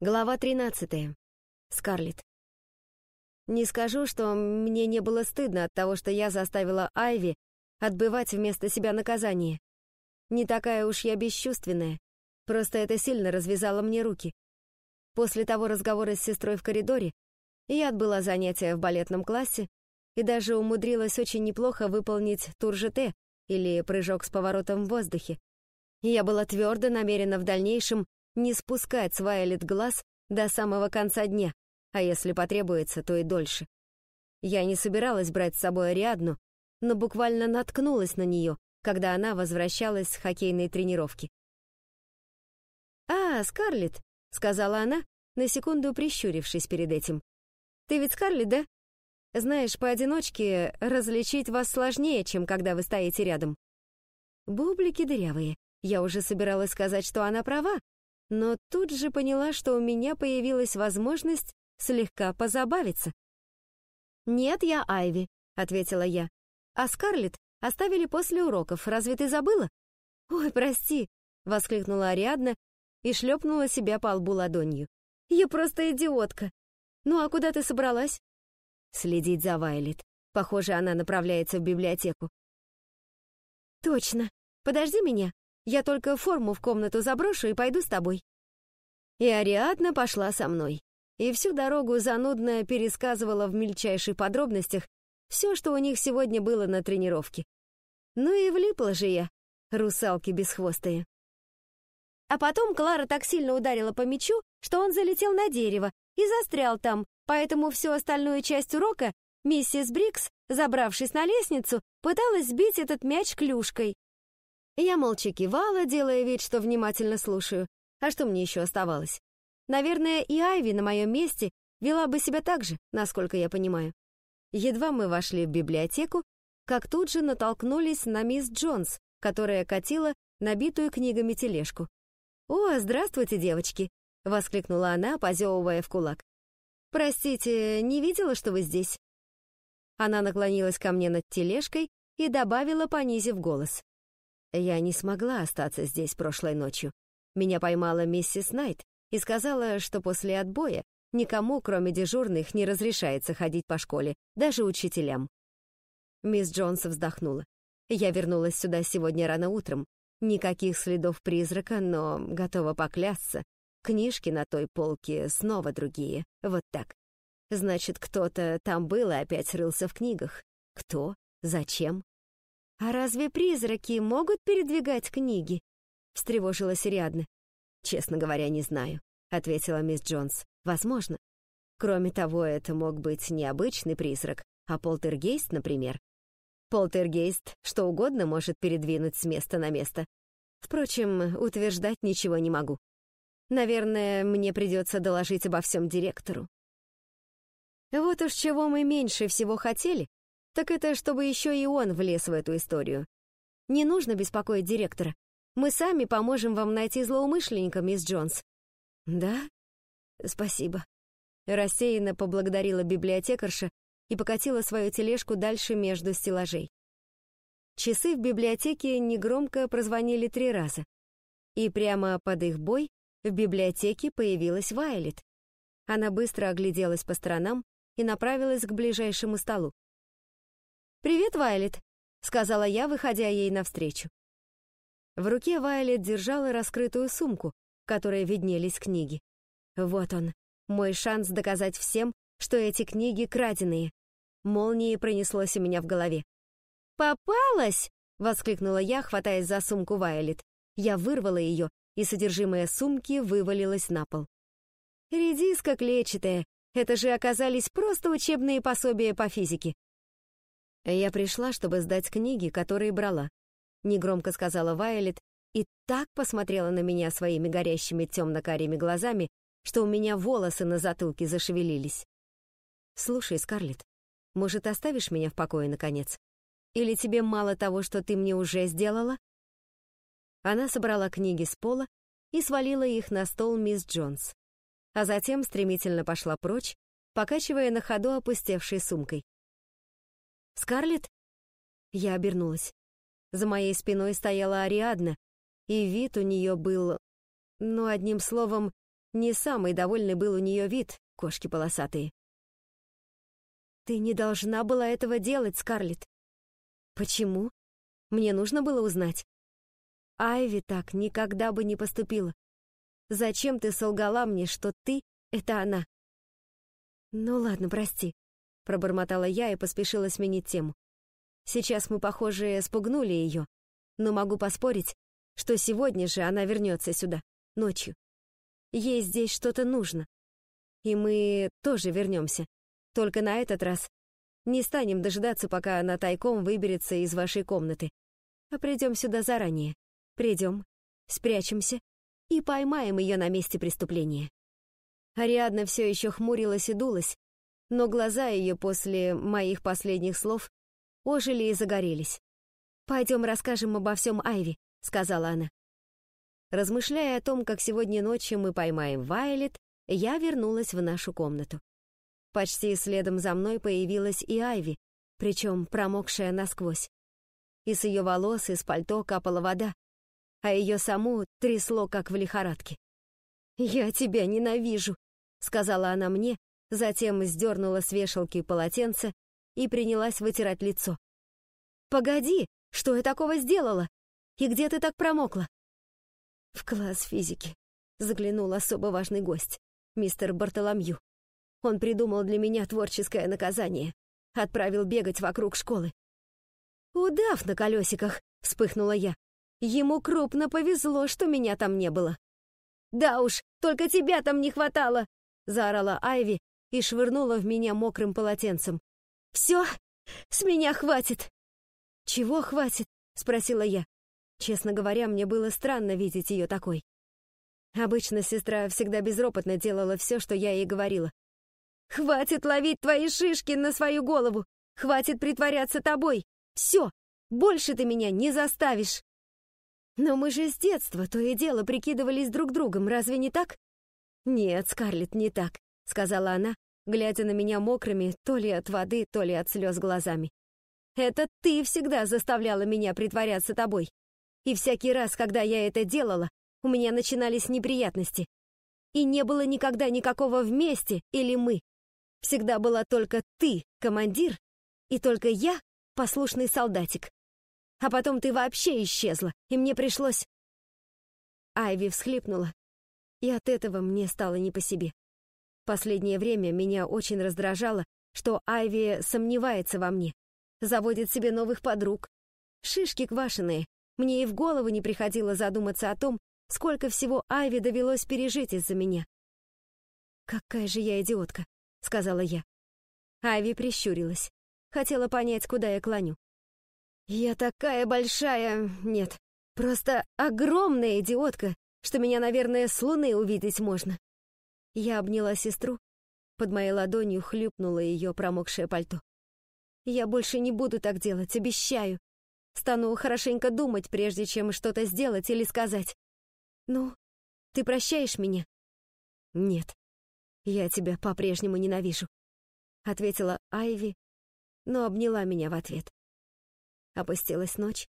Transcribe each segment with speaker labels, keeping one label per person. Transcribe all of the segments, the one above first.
Speaker 1: Глава 13. Скарлетт. Не скажу, что мне не было стыдно от того, что я заставила Айви отбывать вместо себя наказание. Не такая уж я бесчувственная, просто это сильно развязало мне руки. После того разговора с сестрой в коридоре я отбыла занятия в балетном классе и даже умудрилась очень неплохо выполнить тур ЖТ или прыжок с поворотом в воздухе. Я была твердо намерена в дальнейшем не спускать с Вайолет глаз до самого конца дня, а если потребуется, то и дольше. Я не собиралась брать с собой Ариадну, но буквально наткнулась на нее, когда она возвращалась с хоккейной тренировки. «А, Скарлетт», — сказала она, на секунду прищурившись перед этим. «Ты ведь Скарлетт, да? Знаешь, поодиночке различить вас сложнее, чем когда вы стоите рядом». Бублики дырявые. Я уже собиралась сказать, что она права, но тут же поняла, что у меня появилась возможность слегка позабавиться. «Нет, я Айви», — ответила я. «А Скарлетт оставили после уроков, разве ты забыла?» «Ой, прости», — воскликнула Ариадна и шлепнула себя по лбу ладонью. «Я просто идиотка! Ну а куда ты собралась?» Следить за Вайлет. Похоже, она направляется в библиотеку. «Точно. Подожди меня. Я только форму в комнату заброшу и пойду с тобой». И Ариадна пошла со мной. И всю дорогу занудно пересказывала в мельчайших подробностях все, что у них сегодня было на тренировке. Ну и влипла же я, русалки бесхвостые. А потом Клара так сильно ударила по мячу, что он залетел на дерево и застрял там, поэтому всю остальную часть урока миссис Брикс, забравшись на лестницу, пыталась сбить этот мяч клюшкой. Я молча кивала, делая вид, что внимательно слушаю. А что мне еще оставалось? Наверное, и Айви на моем месте вела бы себя так же, насколько я понимаю. Едва мы вошли в библиотеку, как тут же натолкнулись на мисс Джонс, которая катила набитую книгами тележку. «О, здравствуйте, девочки!» — воскликнула она, позевывая в кулак. «Простите, не видела, что вы здесь?» Она наклонилась ко мне над тележкой и добавила, понизив голос. Я не смогла остаться здесь прошлой ночью. Меня поймала миссис Найт и сказала, что после отбоя никому, кроме дежурных, не разрешается ходить по школе, даже учителям. Мисс Джонс вздохнула. Я вернулась сюда сегодня рано утром. Никаких следов призрака, но готова поклясться. Книжки на той полке снова другие. Вот так. Значит, кто-то там был и опять рылся в книгах. Кто? Зачем? «А разве призраки могут передвигать книги?» — встревожилась Риадна. «Честно говоря, не знаю», — ответила мисс Джонс. «Возможно. Кроме того, это мог быть не обычный призрак, а полтергейст, например. Полтергейст что угодно может передвинуть с места на место. Впрочем, утверждать ничего не могу. Наверное, мне придется доложить обо всем директору. Вот уж чего мы меньше всего хотели, так это чтобы еще и он влез в эту историю. Не нужно беспокоить директора. Мы сами поможем вам найти злоумышленника, мисс Джонс. Да? Спасибо. Рассеянно поблагодарила библиотекарша и покатила свою тележку дальше между стеллажей. Часы в библиотеке негромко прозвонили три раза. И прямо под их бой в библиотеке появилась Вайлет. Она быстро огляделась по сторонам и направилась к ближайшему столу. «Привет, Вайлет», — сказала я, выходя ей навстречу. В руке Вайлет держала раскрытую сумку, в которой виднелись книги. Вот он, мой шанс доказать всем, что эти книги краденые. Молнией пронеслось у меня в голове. «Попалась!» — воскликнула я, хватаясь за сумку Вайлет. Я вырвала ее, и содержимое сумки вывалилось на пол. «Редиска клетчатая, это же оказались просто учебные пособия по физике. «Я пришла, чтобы сдать книги, которые брала», — негромко сказала Вайолет и так посмотрела на меня своими горящими темно-карими глазами, что у меня волосы на затылке зашевелились. «Слушай, Скарлетт, может, оставишь меня в покое, наконец? Или тебе мало того, что ты мне уже сделала?» Она собрала книги с пола и свалила их на стол мисс Джонс, а затем стремительно пошла прочь, покачивая на ходу опустевшей сумкой. «Скарлетт?» Я обернулась. За моей спиной стояла Ариадна, и вид у нее был, ну, одним словом, Не самый довольный был у нее вид, кошки полосатые. «Ты не должна была этого делать, Скарлетт». «Почему?» Мне нужно было узнать. Айви так никогда бы не поступила. Зачем ты солгала мне, что ты — это она? Ну ладно, прости, пробормотала я и поспешила сменить тему. Сейчас мы, похоже, спугнули ее, но могу поспорить, что сегодня же она вернется сюда, ночью. Ей здесь что-то нужно. И мы тоже вернемся. Только на этот раз не станем дожидаться, пока она тайком выберется из вашей комнаты, а придем сюда заранее. Придем, спрячемся и поймаем ее на месте преступления. Ариадна все еще хмурилась и дулась, но глаза ее после моих последних слов ожили и загорелись. «Пойдем расскажем обо всем Айви», — сказала она. Размышляя о том, как сегодня ночью мы поймаем Вайлет, я вернулась в нашу комнату. Почти следом за мной появилась и Айви, причем промокшая насквозь. И с ее волос, из пальто капала вода, а ее саму трясло, как в лихорадке. «Я тебя ненавижу», — сказала она мне, затем сдернула с вешалки полотенце и принялась вытирать лицо. «Погоди, что я такого сделала? И где ты так промокла?» «В класс физики», — заглянул особо важный гость, мистер Бартоломью. Он придумал для меня творческое наказание. Отправил бегать вокруг школы. «Удав на колесиках!» — вспыхнула я. Ему крупно повезло, что меня там не было. «Да уж, только тебя там не хватало!» — заорала Айви и швырнула в меня мокрым полотенцем. «Все, с меня хватит!» «Чего хватит?» — спросила я. Честно говоря, мне было странно видеть ее такой. Обычно сестра всегда безропотно делала все, что я ей говорила. «Хватит ловить твои шишки на свою голову! Хватит притворяться тобой! Все! Больше ты меня не заставишь!» «Но мы же с детства то и дело прикидывались друг другом, разве не так?» «Нет, Скарлетт, не так», — сказала она, глядя на меня мокрыми то ли от воды, то ли от слез глазами. «Это ты всегда заставляла меня притворяться тобой. И всякий раз, когда я это делала, у меня начинались неприятности. И не было никогда никакого вместе или мы. Всегда была только ты, командир, и только я, послушный солдатик. А потом ты вообще исчезла, и мне пришлось...» Айви всхлипнула, и от этого мне стало не по себе. Последнее время меня очень раздражало, что Айви сомневается во мне, заводит себе новых подруг. Шишки квашеные. Мне и в голову не приходило задуматься о том, сколько всего Айви довелось пережить из-за меня. «Какая же я идиотка», — сказала я. Айви прищурилась. Хотела понять, куда я клоню. Я такая большая... Нет, просто огромная идиотка, что меня, наверное, с луны увидеть можно. Я обняла сестру, под моей ладонью хлюпнуло ее промокшее пальто. Я больше не буду так делать, обещаю. Стану хорошенько думать, прежде чем что-то сделать или сказать. Ну, ты прощаешь меня? Нет, я тебя по-прежнему ненавижу, ответила Айви, но обняла меня в ответ. Опустилась ночь,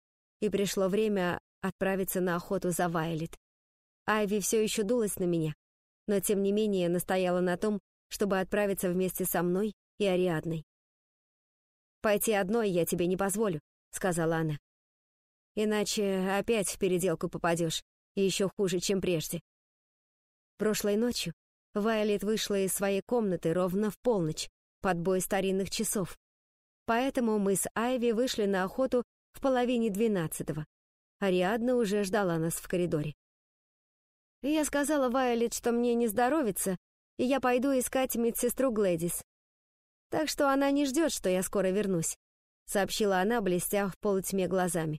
Speaker 1: и пришло время отправиться на охоту за Вайлет. Айви все еще дулась на меня, но тем не менее настояла на том, чтобы отправиться вместе со мной и Ариадной. «Пойти одной я тебе не позволю», — сказала она. «Иначе опять в переделку попадешь, и еще хуже, чем прежде». Прошлой ночью Вайлет вышла из своей комнаты ровно в полночь, под бой старинных часов, Поэтому мы с Айви вышли на охоту в половине двенадцатого. Ариадна уже ждала нас в коридоре. Я сказала Вайолет, что мне не здоровится, и я пойду искать медсестру Глэдис. Так что она не ждет, что я скоро вернусь, сообщила она, блестя в полутьме глазами.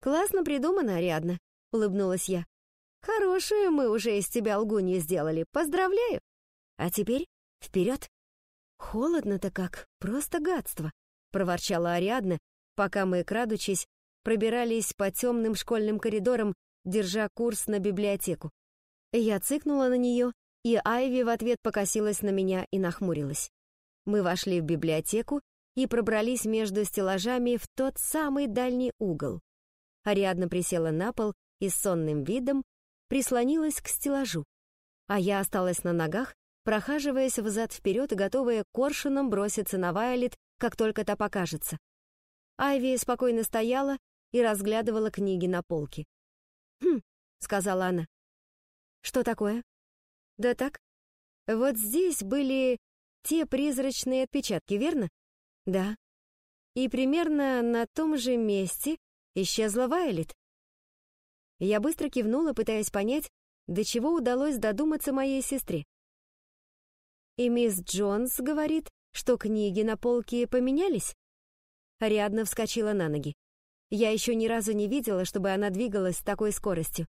Speaker 1: Классно придумано, Ариадна, улыбнулась я. Хорошую мы уже из тебя лгунью сделали, поздравляю. А теперь вперед. «Холодно-то как, просто гадство», — проворчала Ариадна, пока мы, крадучись, пробирались по темным школьным коридорам, держа курс на библиотеку. Я цыкнула на нее, и Айви в ответ покосилась на меня и нахмурилась. Мы вошли в библиотеку и пробрались между стеллажами в тот самый дальний угол. Ариадна присела на пол и с сонным видом прислонилась к стеллажу. а я осталась на ногах, прохаживаясь взад-вперед готовая коршуном броситься на Вайолет, как только та покажется. Айви спокойно стояла и разглядывала книги на полке. «Хм», — сказала она. «Что такое?» «Да так. Вот здесь были те призрачные отпечатки, верно?» «Да». «И примерно на том же месте исчезла Вайлет?» Я быстро кивнула, пытаясь понять, до чего удалось додуматься моей сестре. И мисс Джонс говорит, что книги на полке поменялись? Ариадна вскочила на ноги. Я еще ни разу не видела, чтобы она двигалась с такой скоростью.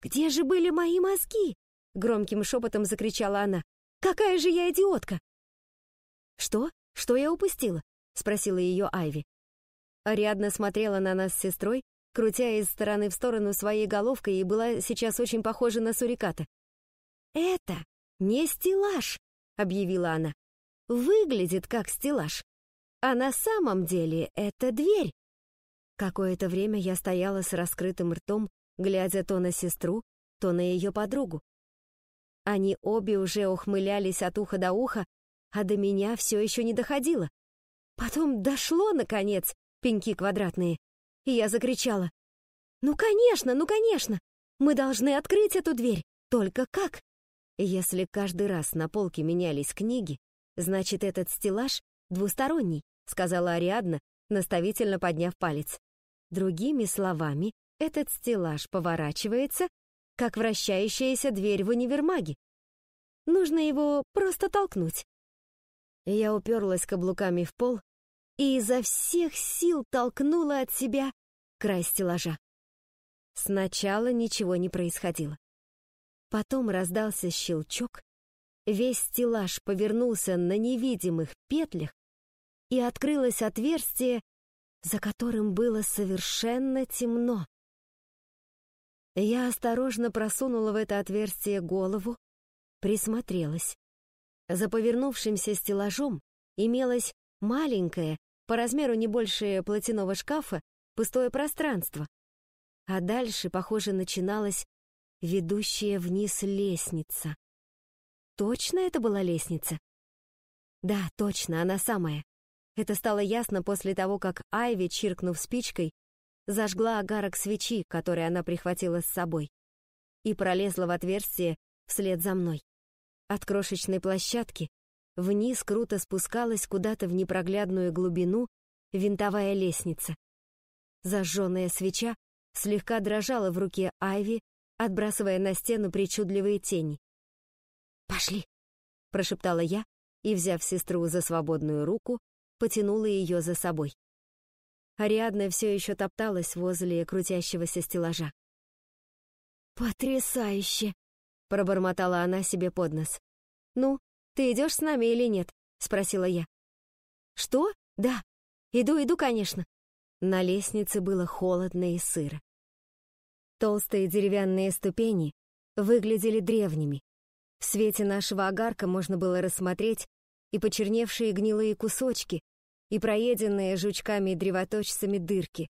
Speaker 1: «Где же были мои мозги?» — громким шепотом закричала она. «Какая же я идиотка!» «Что? Что я упустила?» — спросила ее Айви. Ариадна смотрела на нас с сестрой, крутя из стороны в сторону своей головкой и была сейчас очень похожа на суриката. «Это не стеллаж», — объявила она. «Выглядит как стеллаж. А на самом деле это дверь». Какое-то время я стояла с раскрытым ртом, глядя то на сестру, то на ее подругу. Они обе уже ухмылялись от уха до уха, а до меня все еще не доходило. Потом дошло, наконец, пеньки квадратные, и я закричала. «Ну, конечно, ну, конечно! Мы должны открыть эту дверь! Только как?» Если каждый раз на полке менялись книги, значит, этот стеллаж двусторонний, сказала Ариадна, наставительно подняв палец. Другими словами, этот стеллаж поворачивается, как вращающаяся дверь в универмаге. Нужно его просто толкнуть. Я уперлась каблуками в пол и изо всех сил толкнула от себя край стеллажа. Сначала ничего не происходило. Потом раздался щелчок, весь стеллаж повернулся на невидимых петлях, и открылось отверстие, за которым было совершенно темно. Я осторожно просунула в это отверстие голову, присмотрелась. За повернувшимся стеллажом имелось маленькое, по размеру не больше платяного шкафа, пустое пространство. А дальше, похоже, начиналась ведущая вниз лестница. Точно это была лестница? Да, точно, она самая. Это стало ясно после того, как Айви, чиркнув спичкой, зажгла огарок свечи, который она прихватила с собой, и пролезла в отверстие вслед за мной. От крошечной площадки вниз круто спускалась куда-то в непроглядную глубину винтовая лестница. Зажженная свеча слегка дрожала в руке Айви, отбрасывая на стену причудливые тени. «Пошли!» — прошептала я и, взяв сестру за свободную руку, потянула ее за собой. Ариадна все еще топталась возле крутящегося стеллажа. «Потрясающе!» — пробормотала она себе под нос. «Ну, ты идешь с нами или нет?» — спросила я. «Что? Да. Иду, иду, конечно». На лестнице было холодно и сыро. Толстые деревянные ступени выглядели древними. В свете нашего огарка можно было рассмотреть и почерневшие гнилые кусочки, и проеденные жучками и древоточцами дырки.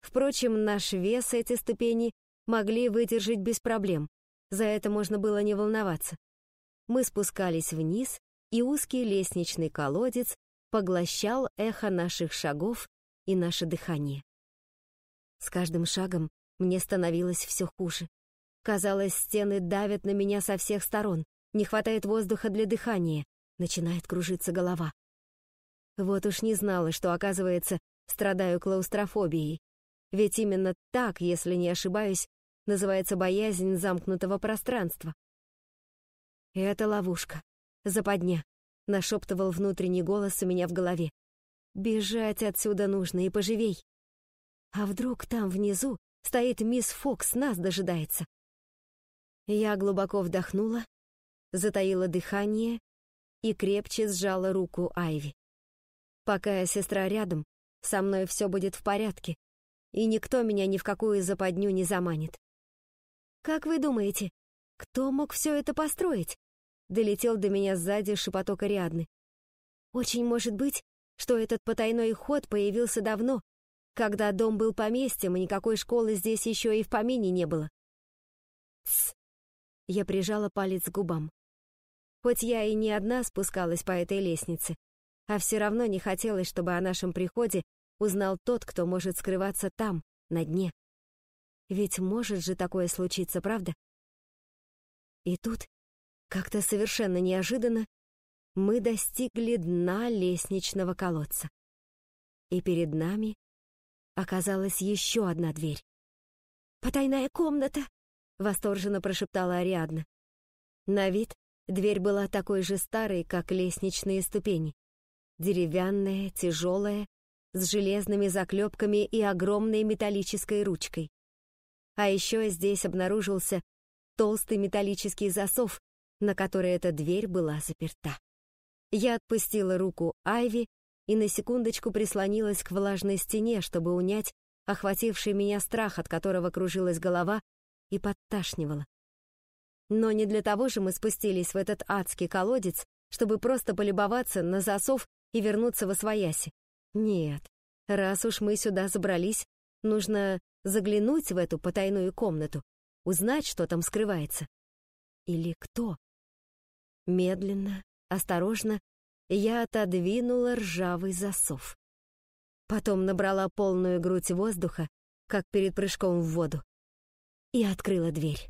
Speaker 1: Впрочем, наш вес эти ступени могли выдержать без проблем. За это можно было не волноваться. Мы спускались вниз, и узкий лестничный колодец поглощал эхо наших шагов и наше дыхание. С каждым шагом мне становилось все хуже. Казалось, стены давят на меня со всех сторон, не хватает воздуха для дыхания, начинает кружиться голова. Вот уж не знала, что, оказывается, страдаю клаустрофобией. Ведь именно так, если не ошибаюсь, называется боязнь замкнутого пространства. «Это ловушка. Западня», — нашептывал внутренний голос у меня в голове. «Бежать отсюда нужно и поживей. А вдруг там внизу стоит мисс Фокс, нас дожидается?» Я глубоко вдохнула, затаила дыхание и крепче сжала руку Айви. Пока сестра рядом, со мной все будет в порядке, и никто меня ни в какую западню не заманит. «Как вы думаете, кто мог все это построить?» Долетел до меня сзади шепоток Ариадны. «Очень может быть, что этот потайной ход появился давно, когда дом был поместьем, и никакой школы здесь еще и в помине не было». «Тсс! Я прижала палец к губам. Хоть я и не одна спускалась по этой лестнице, а все равно не хотелось, чтобы о нашем приходе узнал тот, кто может скрываться там, на дне. Ведь может же такое случиться, правда? И тут, как-то совершенно неожиданно, мы достигли дна лестничного колодца. И перед нами оказалась еще одна дверь. «Потайная комната!» — восторженно прошептала Ариадна. На вид дверь была такой же старой, как лестничные ступени. Деревянная, тяжелая, с железными заклепками и огромной металлической ручкой. А еще здесь обнаружился толстый металлический засов, на который эта дверь была заперта. Я отпустила руку Айви и на секундочку прислонилась к влажной стене, чтобы унять охвативший меня страх, от которого кружилась голова и подташнивала. Но не для того же мы спустились в этот адский колодец, чтобы просто полюбоваться на засов и вернуться во свояси. Нет, раз уж мы сюда забрались, нужно заглянуть в эту потайную комнату, узнать, что там скрывается. Или кто? Медленно, осторожно, я отодвинула ржавый засов. Потом набрала полную грудь воздуха, как перед прыжком в воду, и открыла дверь.